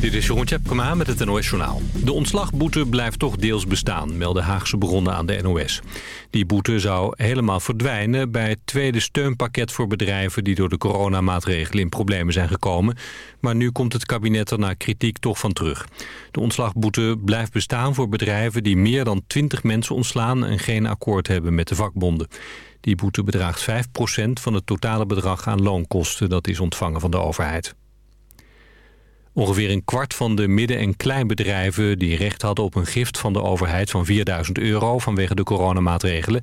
Dit is Jeroen Tjepkema met het NOS Journaal. De ontslagboete blijft toch deels bestaan, melden Haagse bronnen aan de NOS. Die boete zou helemaal verdwijnen bij het tweede steunpakket voor bedrijven... die door de coronamaatregelen in problemen zijn gekomen. Maar nu komt het kabinet er na kritiek toch van terug. De ontslagboete blijft bestaan voor bedrijven die meer dan 20 mensen ontslaan... en geen akkoord hebben met de vakbonden. Die boete bedraagt 5% van het totale bedrag aan loonkosten... dat is ontvangen van de overheid. Ongeveer een kwart van de midden- en kleinbedrijven die recht hadden op een gift van de overheid van 4000 euro vanwege de coronamaatregelen,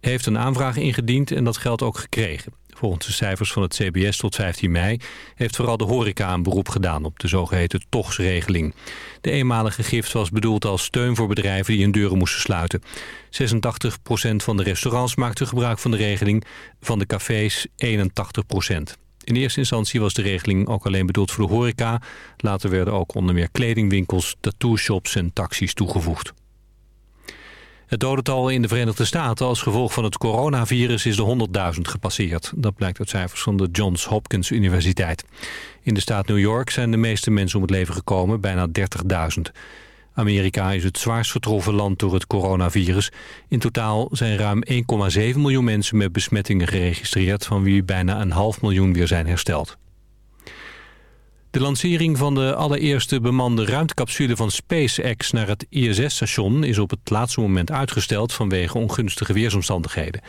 heeft een aanvraag ingediend en dat geld ook gekregen. Volgens de cijfers van het CBS tot 15 mei heeft vooral de horeca een beroep gedaan op de zogeheten togsregeling. De eenmalige gift was bedoeld als steun voor bedrijven die hun deuren moesten sluiten. 86% van de restaurants maakte gebruik van de regeling, van de cafés 81%. In eerste instantie was de regeling ook alleen bedoeld voor de horeca. Later werden ook onder meer kledingwinkels, tattoo-shops en taxis toegevoegd. Het dodental in de Verenigde Staten als gevolg van het coronavirus is de 100.000 gepasseerd. Dat blijkt uit cijfers van de Johns Hopkins Universiteit. In de staat New York zijn de meeste mensen om het leven gekomen, bijna 30.000. Amerika is het zwaarst getroffen land door het coronavirus. In totaal zijn ruim 1,7 miljoen mensen met besmettingen geregistreerd... van wie bijna een half miljoen weer zijn hersteld. De lancering van de allereerste bemande ruimtecapsule van SpaceX naar het ISS-station is op het laatste moment uitgesteld vanwege ongunstige weersomstandigheden.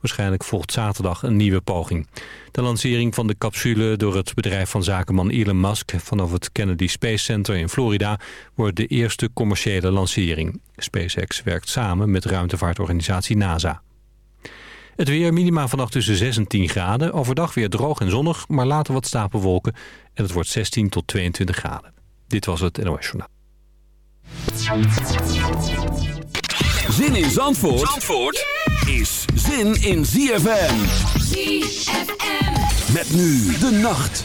Waarschijnlijk volgt zaterdag een nieuwe poging. De lancering van de capsule door het bedrijf van zakenman Elon Musk vanaf het Kennedy Space Center in Florida wordt de eerste commerciële lancering. SpaceX werkt samen met ruimtevaartorganisatie NASA. Het weer minima vannacht tussen 6 en 10 graden. Overdag weer droog en zonnig, maar later wat stapelwolken. En het wordt 16 tot 22 graden. Dit was het NOS Journaal. Zin in Zandvoort, Zandvoort is zin in ZFM. ZFM. Met nu de nacht.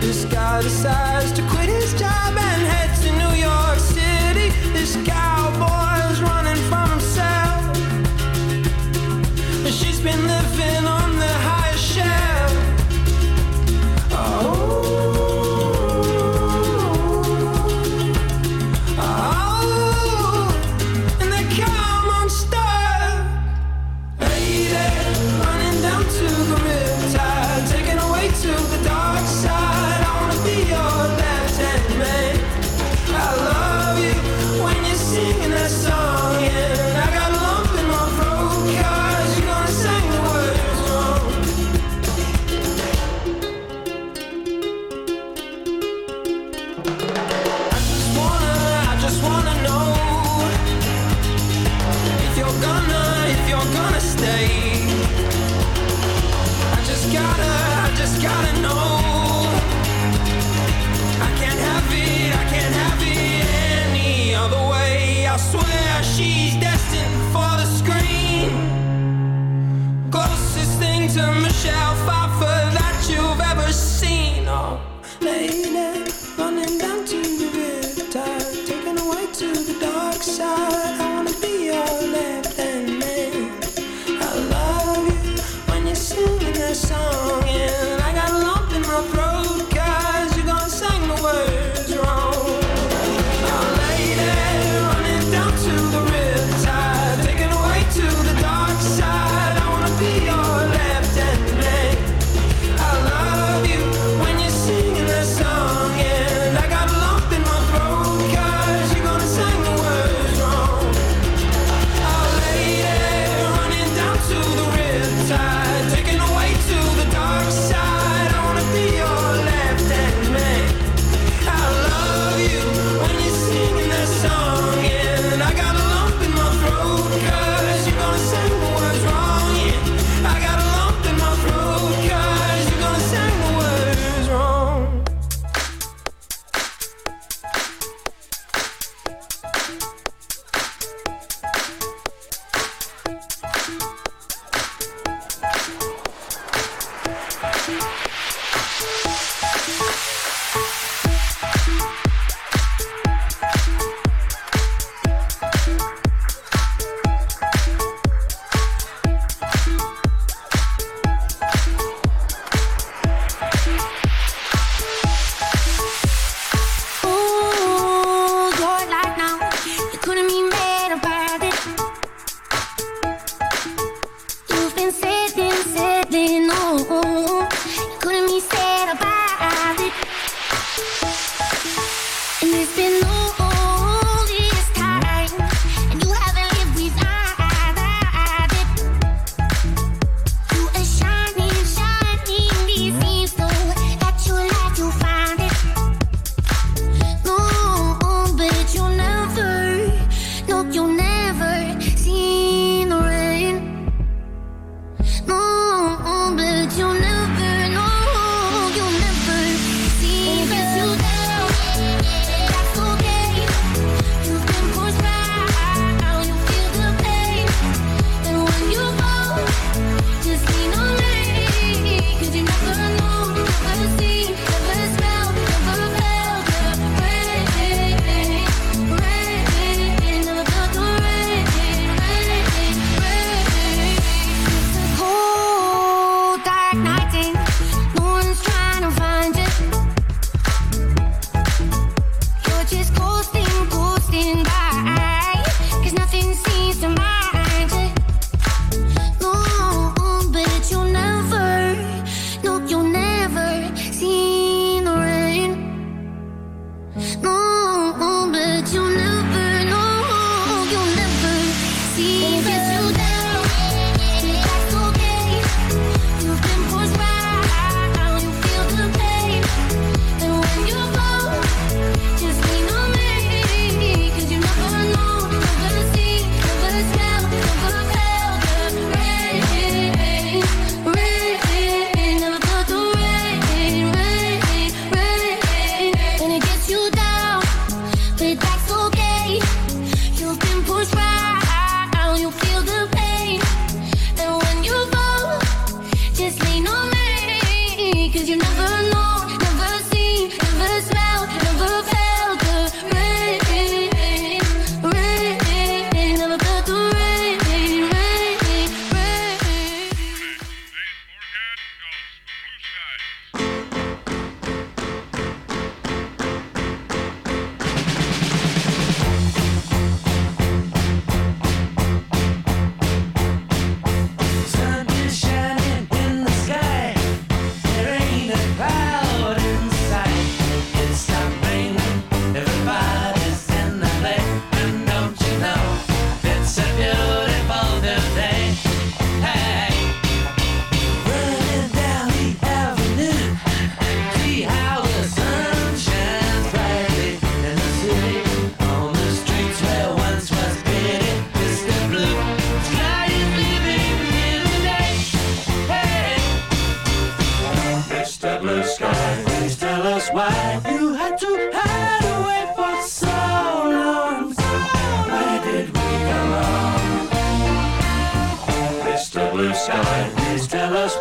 This guy decides to quit his job and head to New York City. This guy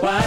why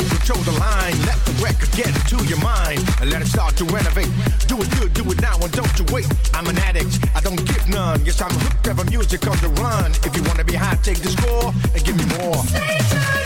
to control the line. Let the record get into your mind and let it start to renovate. Do it good, do it now, and don't you wait. I'm an addict, I don't give none. Yes, I'm hooked up on music on the run. If you wanna be high, take the score and give me more. Stay tuned.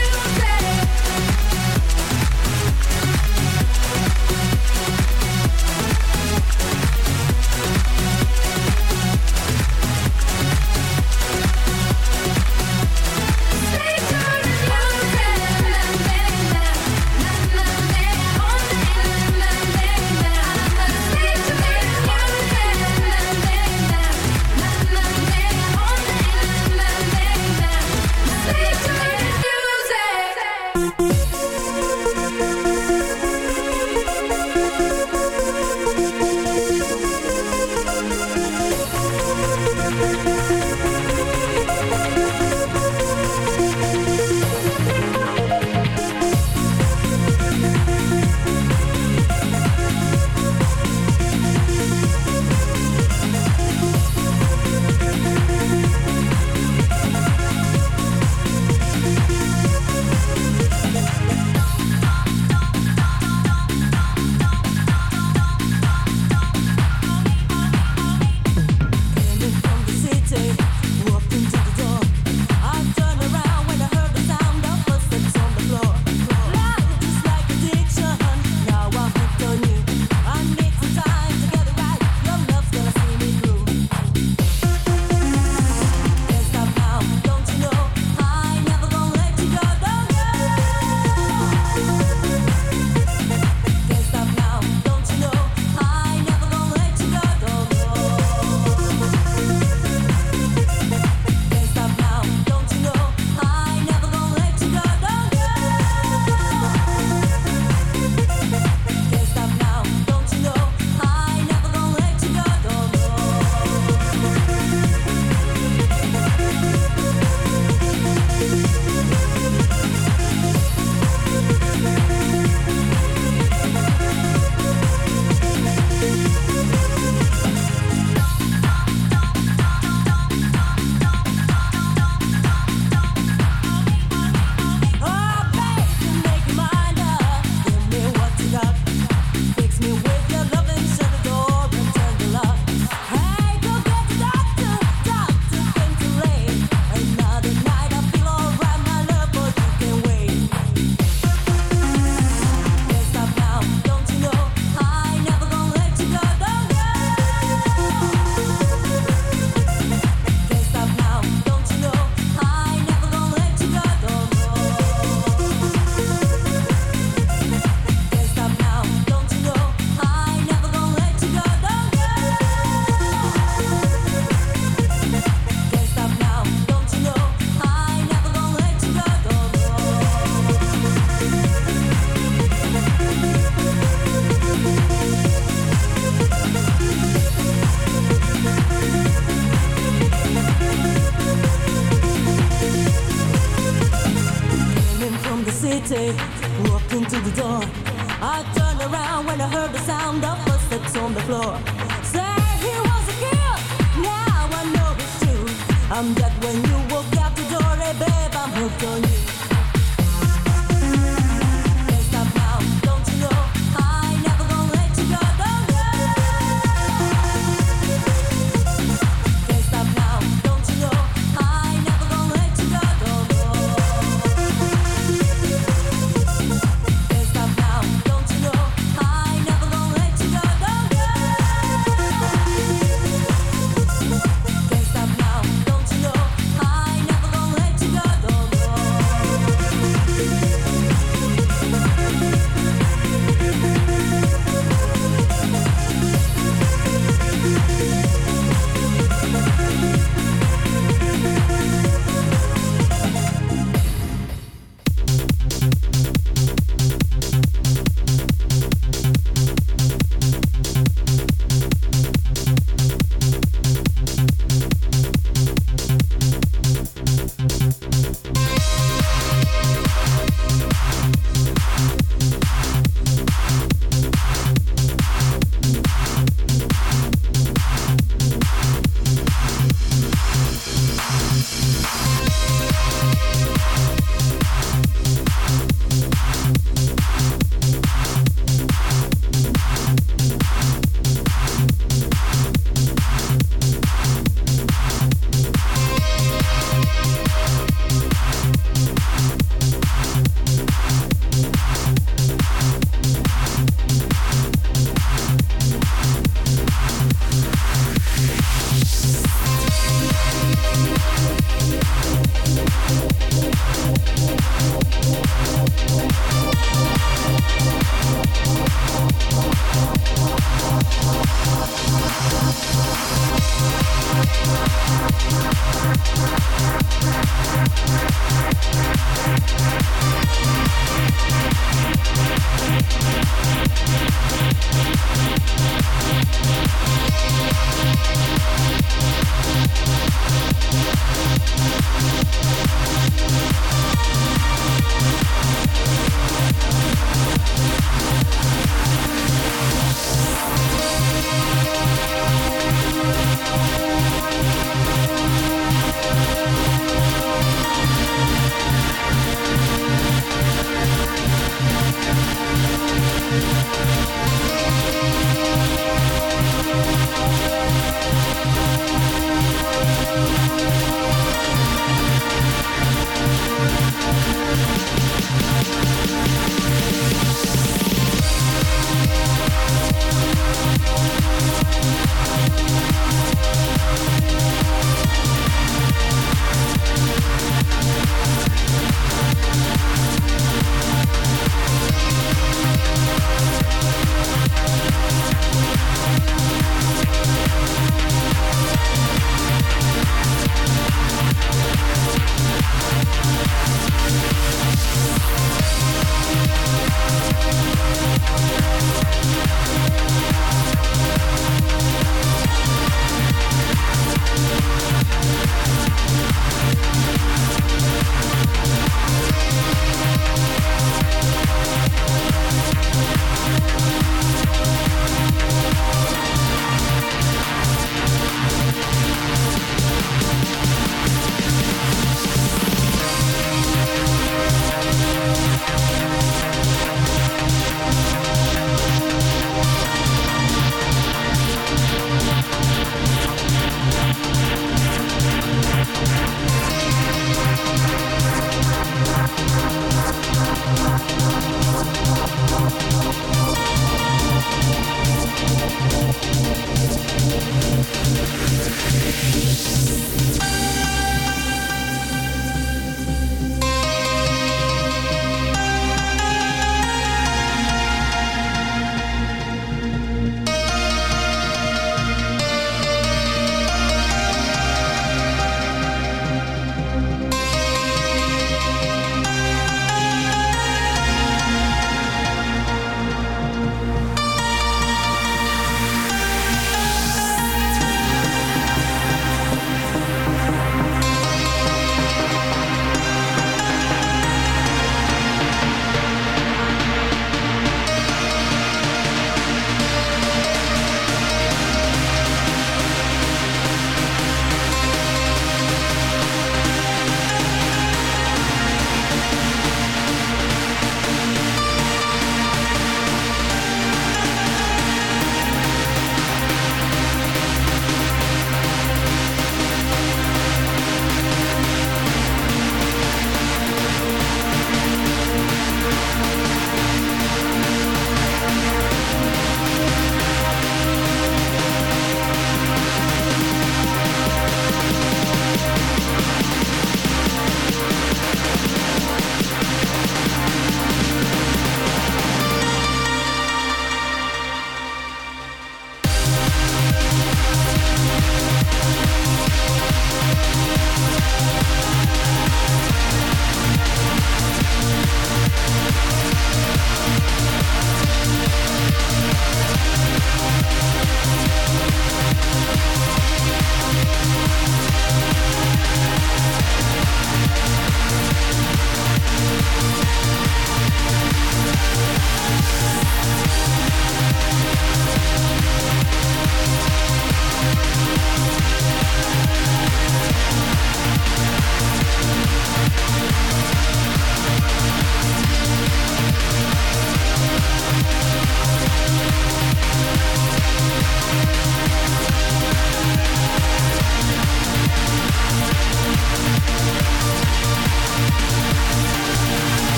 Hooked on you.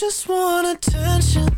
just want attention.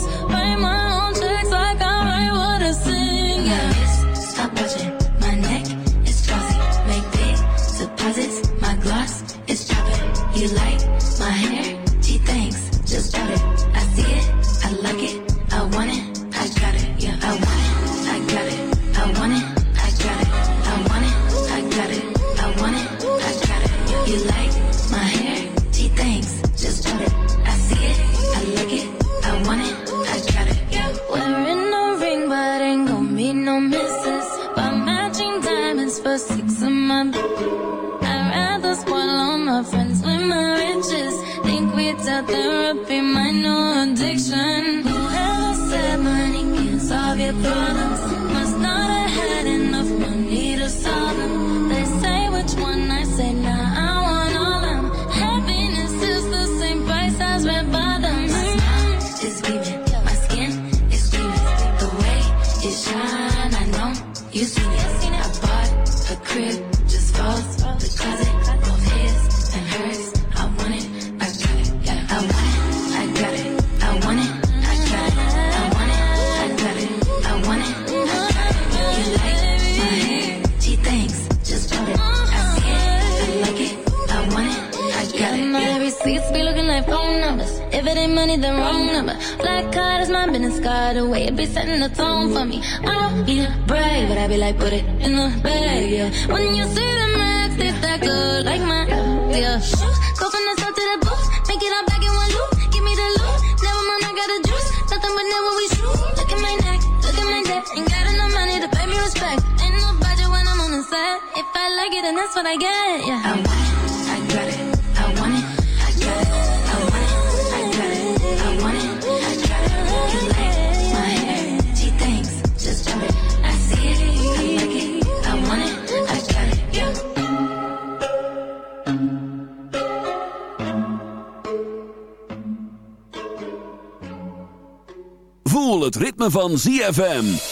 van ZFM.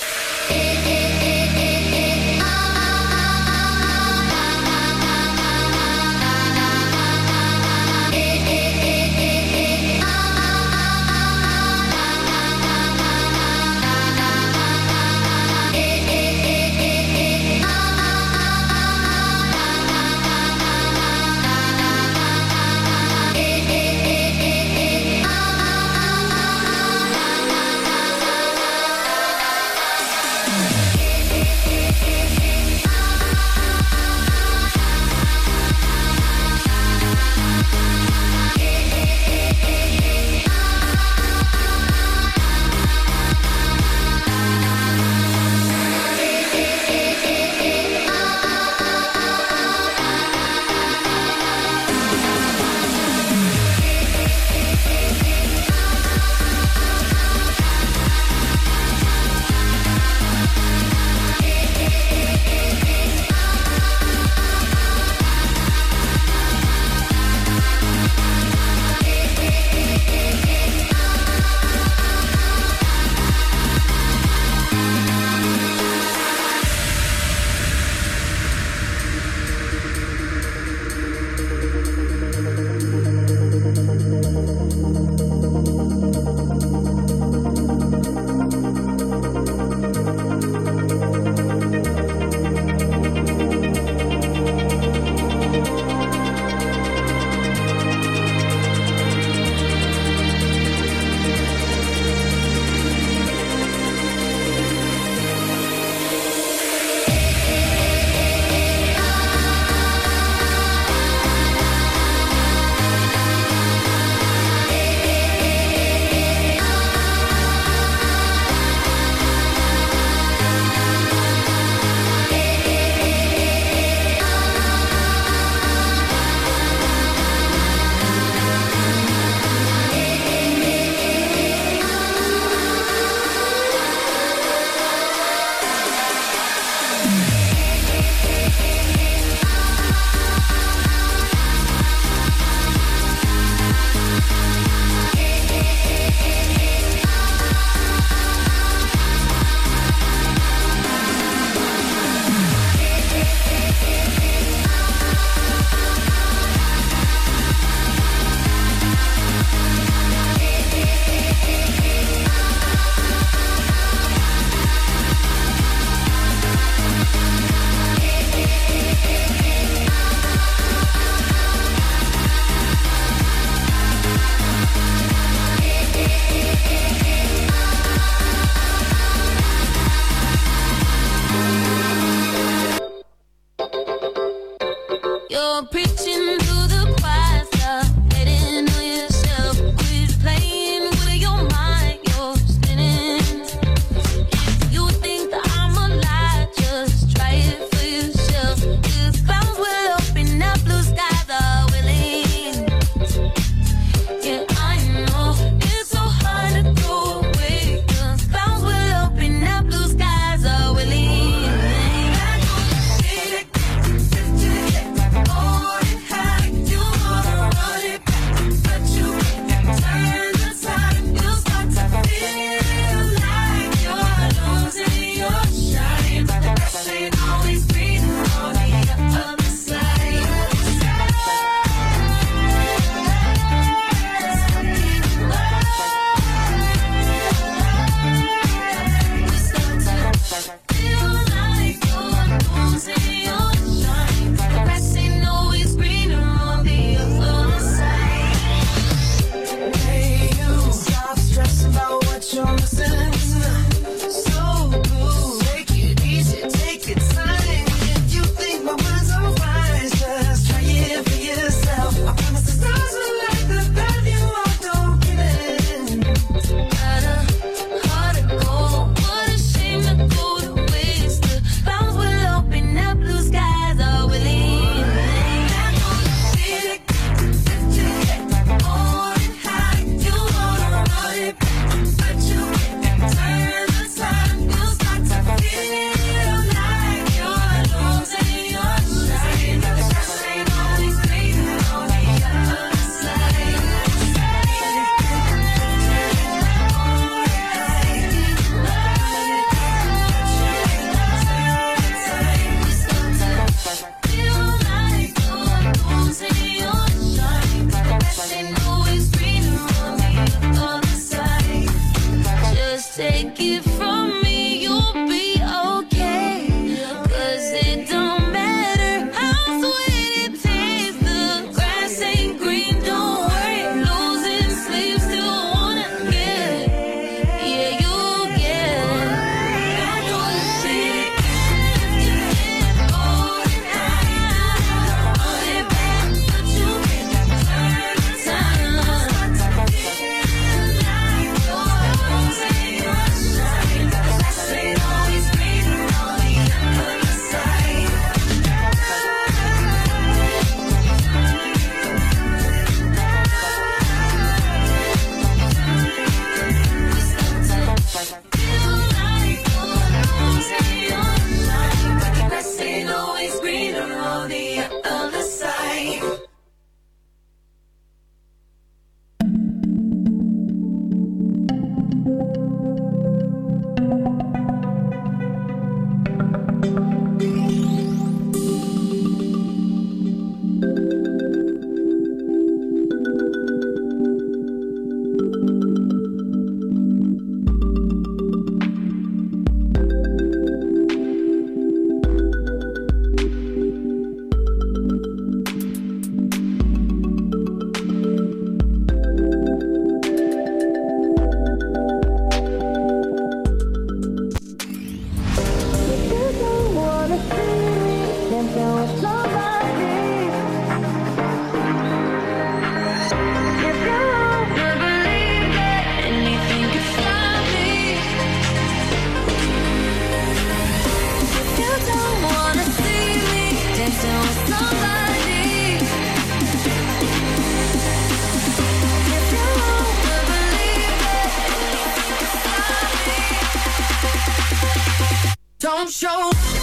show.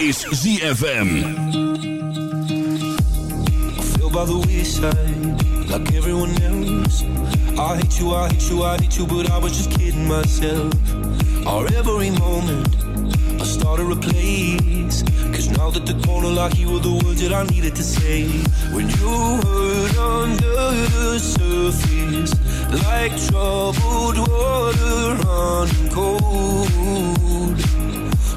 is ZFM. I feel by the wayside, like everyone else. I hate you, I hate you, I hate you, but I was just kidding myself. Our every moment, I started a place. Cause now that the corner you were the words that I needed to say. When you under the surface, like troubled water running cold.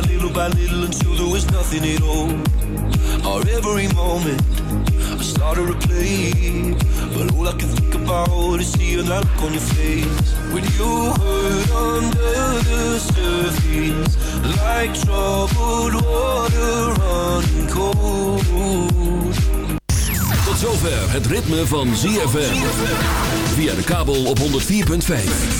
By little by little until there was nothing at all. Or every moment, I started to play. But all I can think about is seeing that look on your face. When you hurt under the surface, like troubled water running cold. Tot zover het ritme van ZFM. Via de kabel op 104.5.